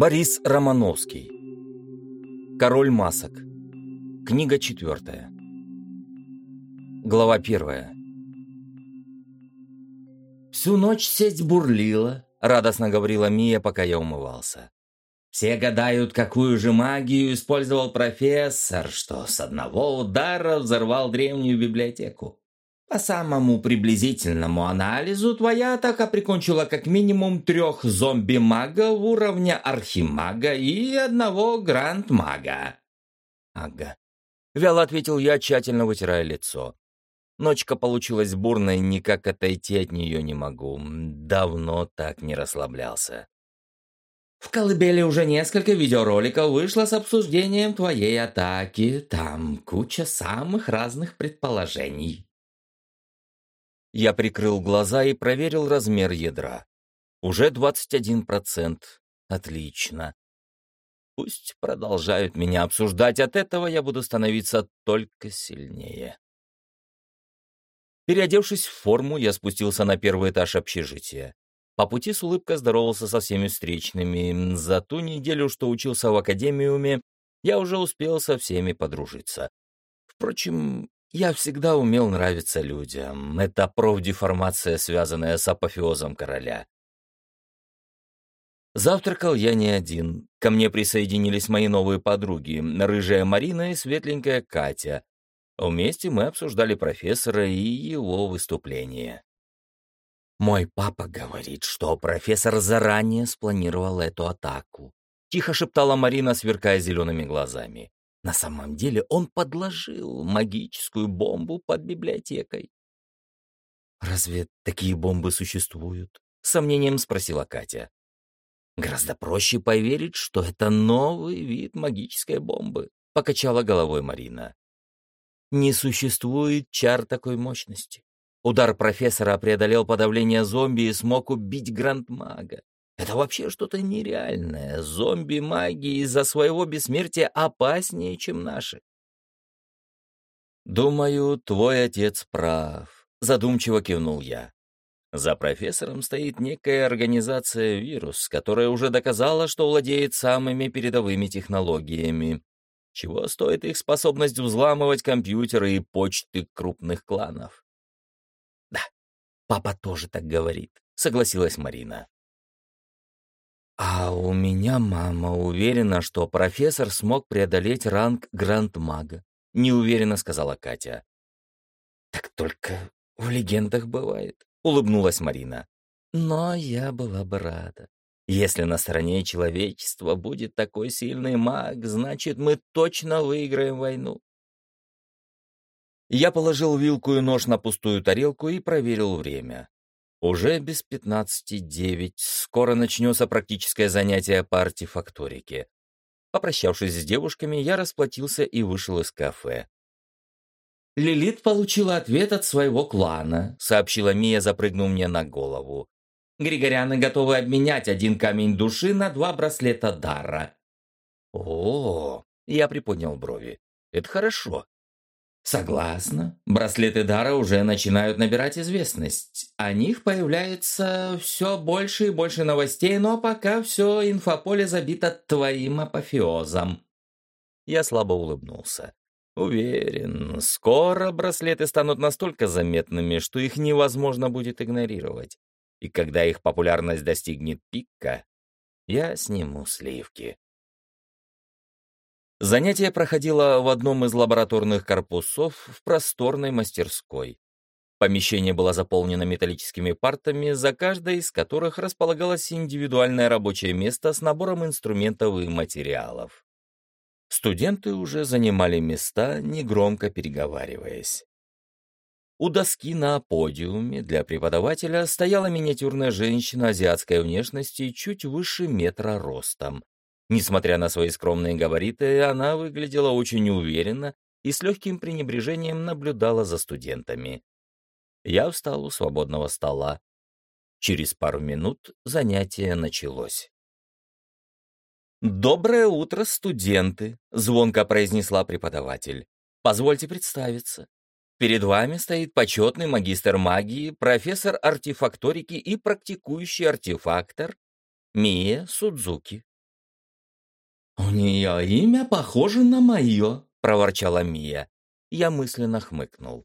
Борис Романовский. Король масок. Книга четвертая. Глава первая. «Всю ночь сеть бурлила», — радостно говорила Мия, пока я умывался. «Все гадают, какую же магию использовал профессор, что с одного удара взорвал древнюю библиотеку. По самому приблизительному анализу, твоя атака прикончила как минимум трех зомби-мага уровня архимага и одного гранд-мага. Ага. Вяло ответил я, тщательно вытирая лицо. Ночка получилась бурной, никак отойти от нее не могу. Давно так не расслаблялся. В колыбели уже несколько видеороликов вышло с обсуждением твоей атаки. Там куча самых разных предположений. Я прикрыл глаза и проверил размер ядра. Уже 21%. Отлично. Пусть продолжают меня обсуждать, от этого я буду становиться только сильнее. Переодевшись в форму, я спустился на первый этаж общежития. По пути с улыбкой здоровался со всеми встречными. За ту неделю, что учился в академиуме, я уже успел со всеми подружиться. Впрочем, я всегда умел нравиться людям. Это профдеформация, связанная с апофеозом короля. Завтракал я не один. Ко мне присоединились мои новые подруги, рыжая Марина и светленькая Катя. Вместе мы обсуждали профессора и его выступление. «Мой папа говорит, что профессор заранее спланировал эту атаку», — тихо шептала Марина, сверкая зелеными глазами. На самом деле он подложил магическую бомбу под библиотекой. «Разве такие бомбы существуют?» — сомнением спросила Катя. «Гораздо проще поверить, что это новый вид магической бомбы», — покачала головой Марина. «Не существует чар такой мощности. Удар профессора преодолел подавление зомби и смог убить грандмага. Это вообще что-то нереальное. Зомби-маги из-за своего бессмертия опаснее, чем наши. «Думаю, твой отец прав», — задумчиво кивнул я. За профессором стоит некая организация «Вирус», которая уже доказала, что владеет самыми передовыми технологиями. Чего стоит их способность взламывать компьютеры и почты крупных кланов? «Да, папа тоже так говорит», — согласилась Марина. А у меня мама уверена, что профессор смог преодолеть ранг гранд-мага. Неуверенно сказала Катя. Так только в легендах бывает, улыбнулась Марина. Но я была бы рада. Если на стороне человечества будет такой сильный маг, значит, мы точно выиграем войну. Я положил вилку и нож на пустую тарелку и проверил время. Уже без пятнадцати девять, скоро начнется практическое занятие по артефакторике. Попрощавшись с девушками, я расплатился и вышел из кафе. «Лилит получила ответ от своего клана», — сообщила Мия, запрыгнув мне на голову. «Григоряны готовы обменять один камень души на два браслета дара». «О, -о я приподнял брови. Это хорошо. Согласна. Браслеты Дара уже начинают набирать известность. О них появляется все больше и больше новостей, но пока все инфополе забито твоим апофеозом. Я слабо улыбнулся. Уверен, скоро браслеты станут настолько заметными, что их невозможно будет игнорировать. И когда их популярность достигнет пика, я сниму сливки. Занятие проходило в одном из лабораторных корпусов в просторной мастерской. Помещение было заполнено металлическими партами, за каждой из которых располагалось индивидуальное рабочее место с набором инструментов и материалов. Студенты уже занимали места, негромко переговариваясь. У доски на подиуме для преподавателя стояла миниатюрная женщина азиатской внешности чуть выше метра ростом, Несмотря на свои скромные габариты, она выглядела очень уверенно и с легким пренебрежением наблюдала за студентами. Я встал у свободного стола. Через пару минут занятие началось. «Доброе утро, студенты!» — звонко произнесла преподаватель. «Позвольте представиться. Перед вами стоит почетный магистр магии, профессор артефакторики и практикующий артефактор Мия Судзуки. «У нее имя похоже на мое», — проворчала Мия. Я мысленно хмыкнул.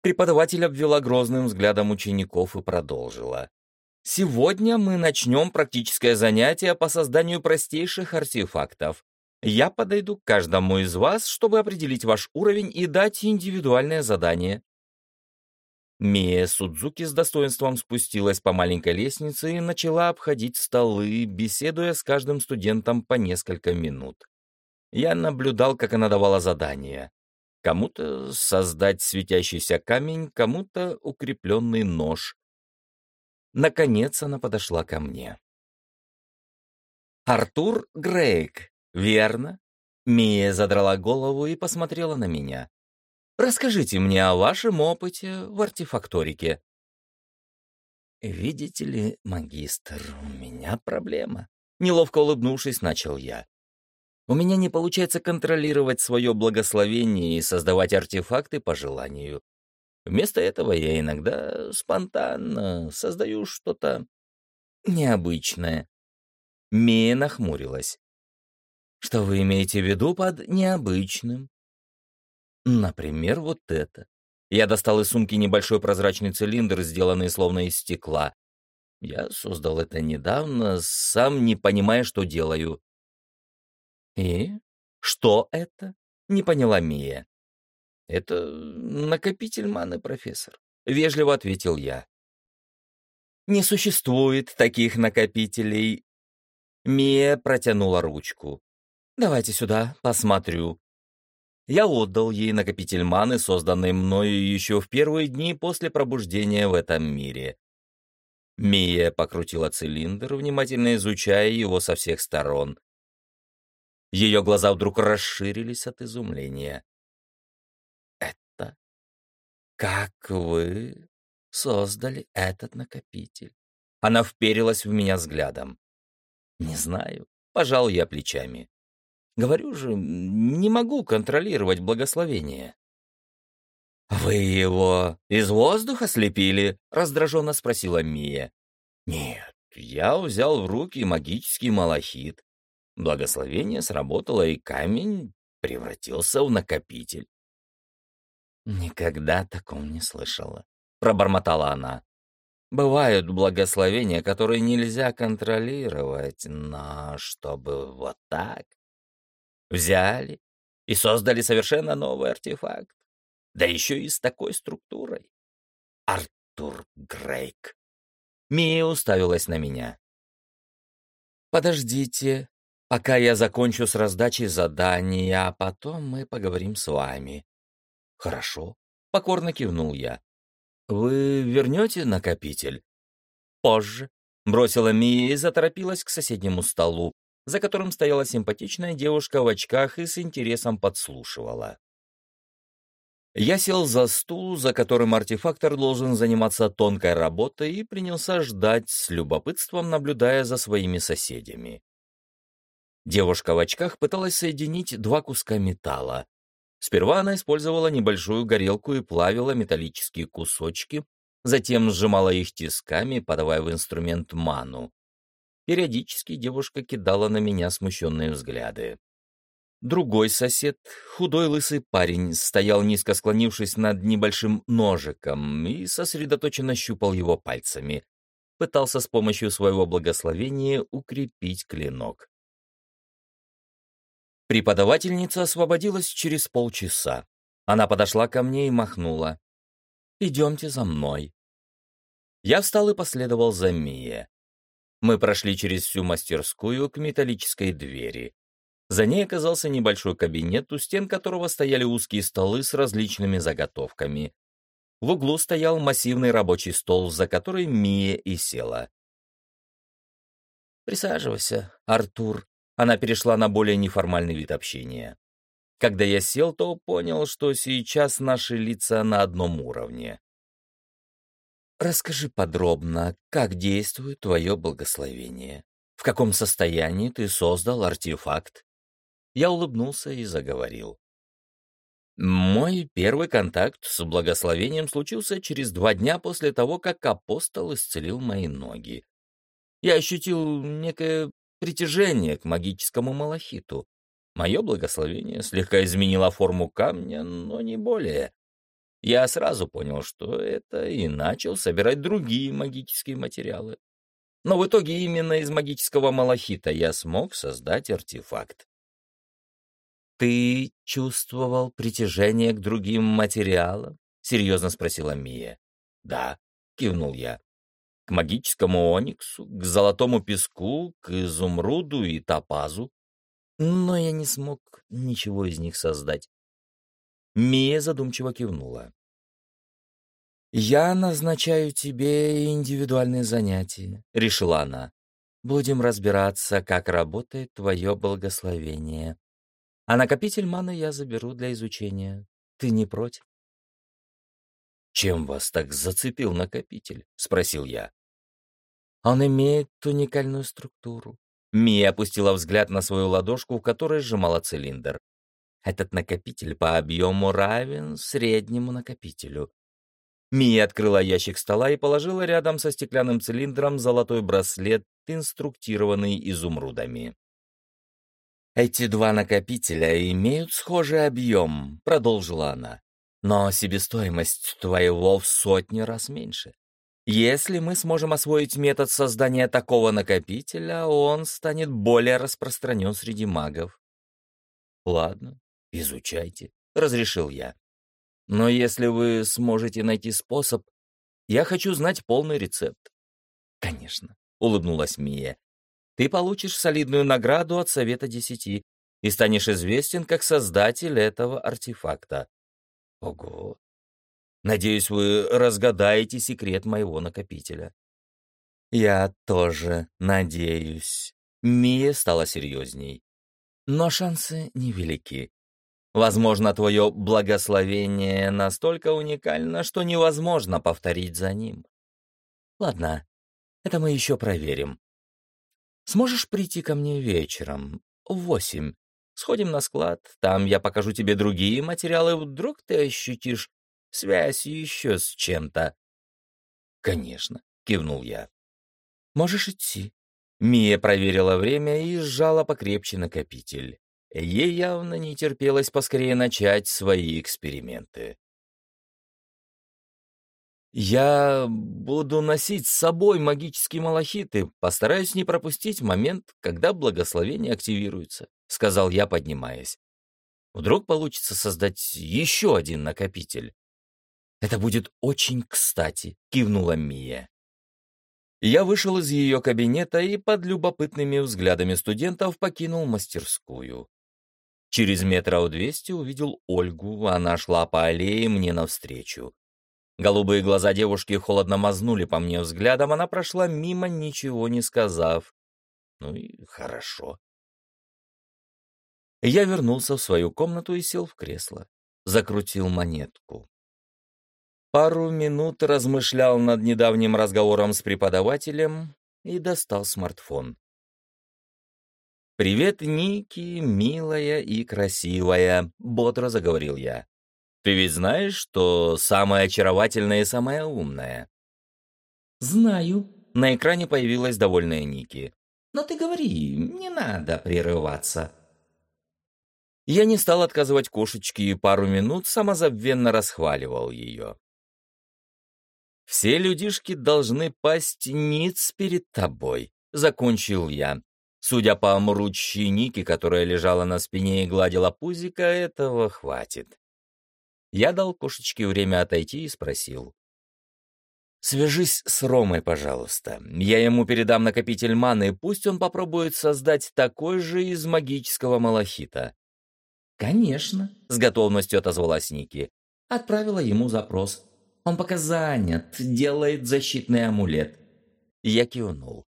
Преподаватель обвела грозным взглядом учеников и продолжила. «Сегодня мы начнем практическое занятие по созданию простейших артефактов. Я подойду к каждому из вас, чтобы определить ваш уровень и дать индивидуальное задание. Мия Судзуки с достоинством спустилась по маленькой лестнице и начала обходить столы, беседуя с каждым студентом по несколько минут. Я наблюдал, как она давала задания. Кому-то создать светящийся камень, кому-то укрепленный нож. Наконец она подошла ко мне. «Артур Грейк, верно?» Мия задрала голову и посмотрела на меня. Расскажите мне о вашем опыте в артефакторике». «Видите ли, магистр, у меня проблема», — неловко улыбнувшись, начал я. «У меня не получается контролировать свое благословение и создавать артефакты по желанию. Вместо этого я иногда спонтанно создаю что-то необычное». Мия нахмурилась. «Что вы имеете в виду под необычным?» Например, вот это. Я достал из сумки небольшой прозрачный цилиндр, сделанный словно из стекла. Я создал это недавно, сам не понимая, что делаю. «И? Что это?» — не поняла Мия. «Это накопитель маны, профессор», — вежливо ответил я. «Не существует таких накопителей». Мия протянула ручку. «Давайте сюда, посмотрю». Я отдал ей накопитель маны, созданный мною еще в первые дни после пробуждения в этом мире. Мия покрутила цилиндр, внимательно изучая его со всех сторон. Ее глаза вдруг расширились от изумления. «Это? Как вы создали этот накопитель?» Она вперилась в меня взглядом. «Не знаю», — пожал я плечами. Говорю же, не могу контролировать благословение. «Вы его из воздуха слепили?» — раздраженно спросила Мия. «Нет, я взял в руки магический малахит. Благословение сработало, и камень превратился в накопитель». «Никогда такого не слышала», — пробормотала она. «Бывают благословения, которые нельзя контролировать, но чтобы вот так...» Взяли и создали совершенно новый артефакт. Да еще и с такой структурой. Артур Грейк. Мия уставилась на меня. «Подождите, пока я закончу с раздачей задания, а потом мы поговорим с вами». «Хорошо», — покорно кивнул я. «Вы вернете накопитель?» «Позже», — бросила Мия и заторопилась к соседнему столу, за которым стояла симпатичная девушка в очках и с интересом подслушивала. Я сел за стул, за которым артефактор должен заниматься тонкой работой, и принялся ждать, с любопытством наблюдая за своими соседями. Девушка в очках пыталась соединить два куска металла. Сперва она использовала небольшую горелку и плавила металлические кусочки, затем сжимала их тисками, подавая в инструмент ману. Периодически девушка кидала на меня смущенные взгляды. Другой сосед, худой лысый парень, стоял низко склонившись над небольшим ножиком и сосредоточенно щупал его пальцами. Пытался с помощью своего благословения укрепить клинок. Преподавательница освободилась через полчаса. Она подошла ко мне и махнула. «Идемте за мной». Я встал и последовал за Мия. Мы прошли через всю мастерскую к металлической двери. За ней оказался небольшой кабинет, у стен которого стояли узкие столы с различными заготовками. В углу стоял массивный рабочий стол, за который Мия и села. «Присаживайся, Артур». Она перешла на более неформальный вид общения. Когда я сел, то понял, что сейчас наши лица на одном уровне. Расскажи подробно, как действует твое благословение. В каком состоянии ты создал артефакт? Я улыбнулся и заговорил. Мой первый контакт с благословением случился через два дня после того, как апостол исцелил мои ноги. Я ощутил некое притяжение к магическому малахиту. Мое благословение слегка изменило форму камня, но не более. Я сразу понял, что это, и начал собирать другие магические материалы. Но в итоге именно из магического малахита я смог создать артефакт. «Ты чувствовал притяжение к другим материалам?» — серьезно спросила Мия. «Да», — кивнул я. «К магическому ониксу, к золотому песку, к изумруду и топазу. Но я не смог ничего из них создать». Мия задумчиво кивнула. «Я назначаю тебе индивидуальные занятия», — решила она. «Будем разбираться, как работает твое благословение. А накопитель маны я заберу для изучения. Ты не против?» «Чем вас так зацепил накопитель?» — спросил я. «Он имеет уникальную структуру». Мия опустила взгляд на свою ладошку, в которой сжимала цилиндр. Этот накопитель по объему равен среднему накопителю. Мия открыла ящик стола и положила рядом со стеклянным цилиндром золотой браслет, инструктированный изумрудами. «Эти два накопителя имеют схожий объем», — продолжила она. «Но себестоимость твоего в сотни раз меньше. Если мы сможем освоить метод создания такого накопителя, он станет более распространен среди магов». «Ладно, изучайте», — разрешил я. Но если вы сможете найти способ, я хочу знать полный рецепт. Конечно, улыбнулась Мия. Ты получишь солидную награду от Совета Десяти и станешь известен как создатель этого артефакта. Ого! Надеюсь, вы разгадаете секрет моего накопителя. Я тоже надеюсь. Мия стала серьезней. Но шансы невелики. Возможно, твое благословение настолько уникально, что невозможно повторить за ним. Ладно, это мы еще проверим. Сможешь прийти ко мне вечером, в восемь? Сходим на склад, там я покажу тебе другие материалы, вдруг ты ощутишь связь еще с чем-то. Конечно, кивнул я. Можешь идти. Мия проверила время и сжала покрепче накопитель. Ей явно не терпелось поскорее начать свои эксперименты. «Я буду носить с собой магические малахиты, постараюсь не пропустить момент, когда благословение активируется», — сказал я, поднимаясь. «Вдруг получится создать еще один накопитель». «Это будет очень кстати», — кивнула Мия. Я вышел из ее кабинета и под любопытными взглядами студентов покинул мастерскую. Через метров двести увидел Ольгу, она шла по аллее мне навстречу. Голубые глаза девушки холодно мазнули по мне взглядом, она прошла мимо, ничего не сказав. Ну и хорошо. Я вернулся в свою комнату и сел в кресло. Закрутил монетку. Пару минут размышлял над недавним разговором с преподавателем и достал смартфон. «Привет, Ники, милая и красивая», — бодро заговорил я. «Ты ведь знаешь, что самая очаровательная и самая умная?» «Знаю», — на экране появилась довольная Ники. «Но ты говори, не надо прерываться». Я не стал отказывать кошечке и пару минут самозабвенно расхваливал ее. «Все людишки должны пасть ниц перед тобой», — закончил я, Судя по мручьи Ники, которая лежала на спине и гладила пузика, этого хватит. Я дал кошечке время отойти и спросил. «Свяжись с Ромой, пожалуйста. Я ему передам накопитель маны, пусть он попробует создать такой же из магического малахита». «Конечно», — с готовностью отозвалась Ники. Отправила ему запрос. Он пока занят, делает защитный амулет. Я кивнул.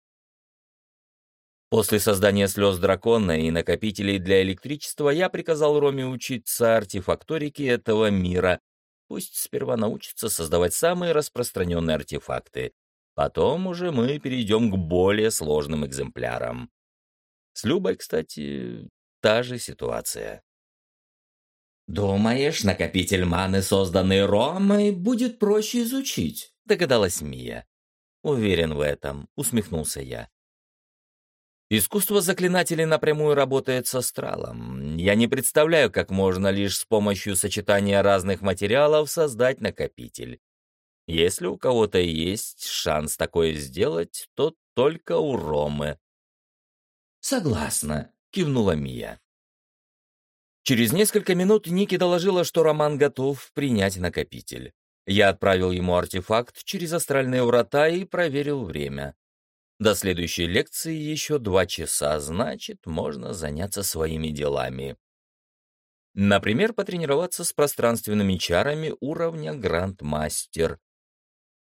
После создания слез дракона и накопителей для электричества я приказал Роме учиться артефакторике этого мира. Пусть сперва научится создавать самые распространенные артефакты. Потом уже мы перейдем к более сложным экземплярам. С Любой, кстати, та же ситуация. «Думаешь, накопитель маны, созданный Ромой, будет проще изучить?» — догадалась Мия. «Уверен в этом», — усмехнулся я. Искусство заклинателей напрямую работает с астралом. Я не представляю, как можно лишь с помощью сочетания разных материалов создать накопитель. Если у кого-то есть шанс такое сделать, то только у Ромы. «Согласна», — кивнула Мия. Через несколько минут Ники доложила, что Роман готов принять накопитель. Я отправил ему артефакт через астральные врата и проверил время. До следующей лекции еще два часа, значит, можно заняться своими делами. Например, потренироваться с пространственными чарами уровня Грандмастер.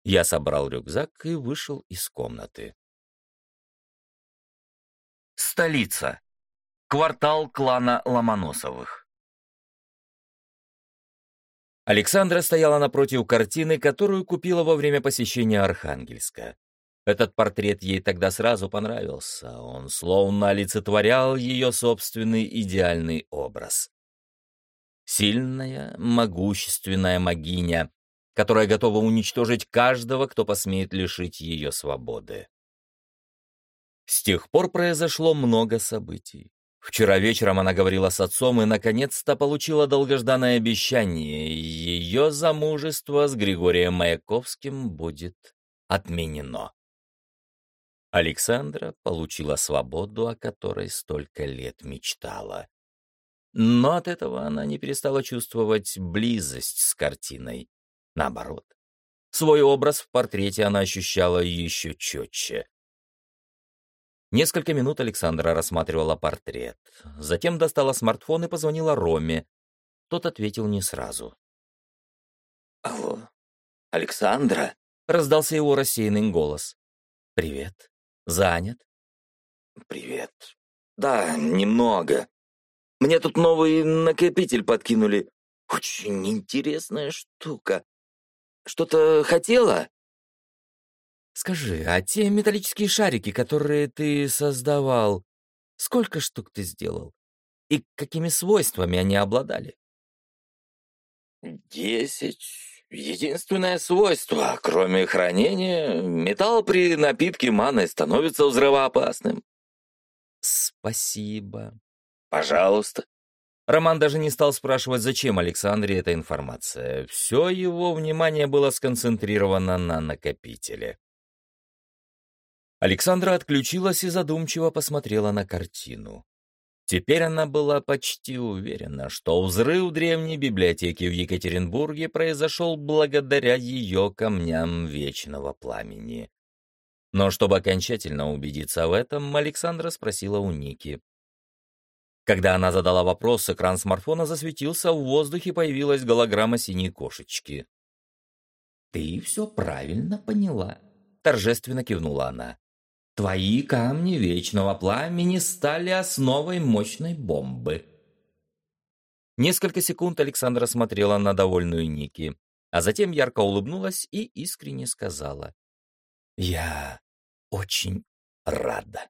Я собрал рюкзак и вышел из комнаты. Столица. Квартал клана Ломоносовых. Александра стояла напротив картины, которую купила во время посещения Архангельска. Этот портрет ей тогда сразу понравился, он словно олицетворял ее собственный идеальный образ. Сильная, могущественная могиня, которая готова уничтожить каждого, кто посмеет лишить ее свободы. С тех пор произошло много событий. Вчера вечером она говорила с отцом и, наконец-то, получила долгожданное обещание. Ее замужество с Григорием Маяковским будет отменено. Александра получила свободу, о которой столько лет мечтала. Но от этого она не перестала чувствовать близость с картиной. Наоборот, свой образ в портрете она ощущала еще четче. Несколько минут Александра рассматривала портрет. Затем достала смартфон и позвонила Роме. Тот ответил не сразу. «Алло, Александра?» — раздался его рассеянный голос. «Привет. Занят?» «Привет. Да, немного. Мне тут новый накопитель подкинули. Очень интересная штука. Что-то хотела?» «Скажи, а те металлические шарики, которые ты создавал, сколько штук ты сделал? И какими свойствами они обладали?» «Десять Единственное свойство, кроме хранения, металл при напитке маной становится взрывоопасным. Спасибо. Пожалуйста. Роман даже не стал спрашивать, зачем Александре эта информация. Все его внимание было сконцентрировано на накопителе. Александра отключилась и задумчиво посмотрела на картину. Теперь она была почти уверена, что взрыв древней библиотеки в Екатеринбурге произошел благодаря ее камням вечного пламени. Но чтобы окончательно убедиться в этом, Александра спросила у Ники. Когда она задала вопрос, экран смартфона засветился, в воздухе появилась голограмма синей кошечки. «Ты все правильно поняла», — торжественно кивнула она. Твои камни вечного пламени стали основой мощной бомбы. Несколько секунд Александра смотрела на довольную Ники, а затем ярко улыбнулась и искренне сказала. «Я очень рада».